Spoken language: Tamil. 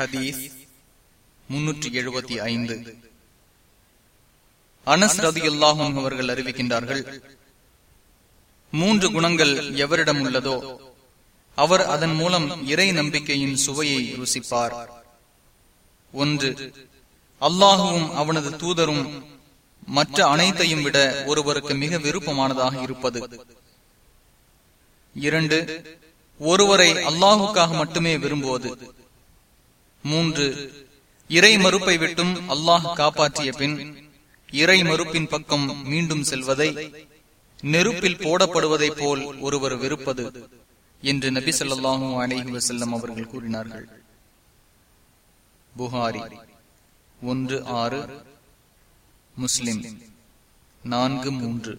ஹதீஸ் முன்னூற்றி எழுபத்தி ஐந்து. அனஸ் ரதி அல்லாஹும் அவர்கள் அறிவிக்கின்றார்கள் மூன்று குணங்கள் எவரிடம் உள்ளதோ அவர் அதன் மூலம் இறை நம்பிக்கையின் சுவையை ருசிப்பார். ஒன்று அல்லாஹுவும் அவனது தூதரும் மற்ற அனைத்தையும் விட ஒருவருக்கு மிக விருப்பமானதாக இருப்பது. இரண்டு ஒருவரை அல்லாஹுக்காக மட்டுமே விரும்புவது. மூன்று இறை மறுப்பை விட்டும் அல்லாஹ் காப்பாற்றிய பின் இறை மறுப்பின் பக்கம் மீண்டும் செல்வதை நெருப்பில் போடப்படுவதை போல் ஒருவர் வெறுப்பது என்று நபி சொல்லாஹு அலஹி வசல்லம் அவர்கள் கூறினார்கள். புகாரி ஒன்று ஆறு முஸ்லிம் நான்கு மூன்று.